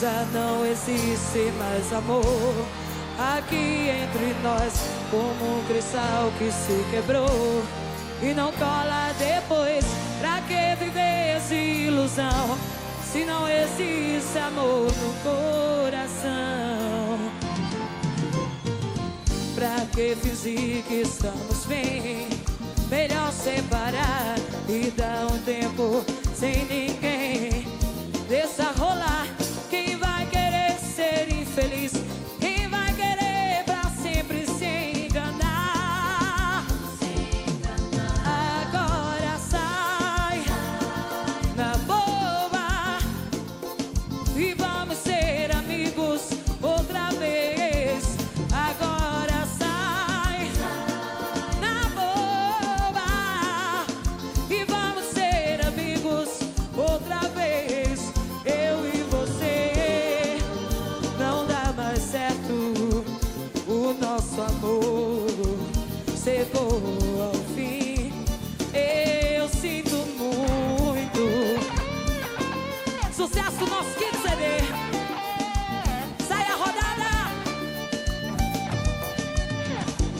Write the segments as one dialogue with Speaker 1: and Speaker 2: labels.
Speaker 1: já não existe mais amor aqui entre nós, como um cristal que se quebrou e não cola depois. Pra que viver essa ilusão se não existe amor no coração? Pra que fingir que estamos bem? Melhor separar e dar um tempo sem ninguém. Nosso amor chegou ao fim. Eu sinto muito. Sucesso do nosso quinto CD. Sai a rodada.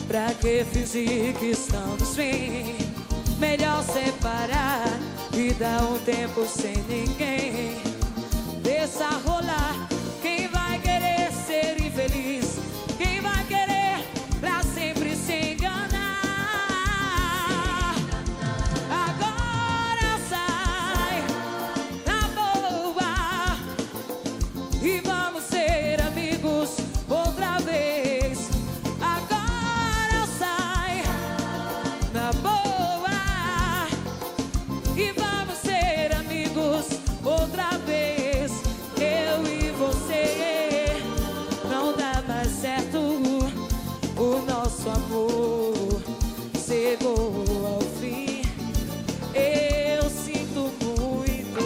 Speaker 1: Pra que fingir que estamos bem? Melhor separar e dar um tempo sem ninguém. Nosso amor chegou ao fim. Eu sinto muito.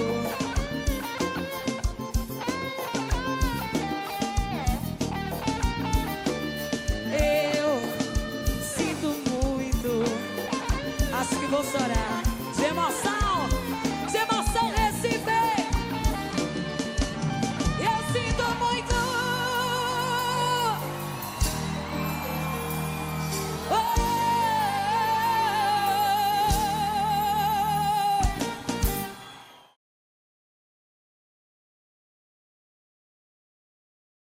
Speaker 1: Eu sinto muito. Acho que vou chorar.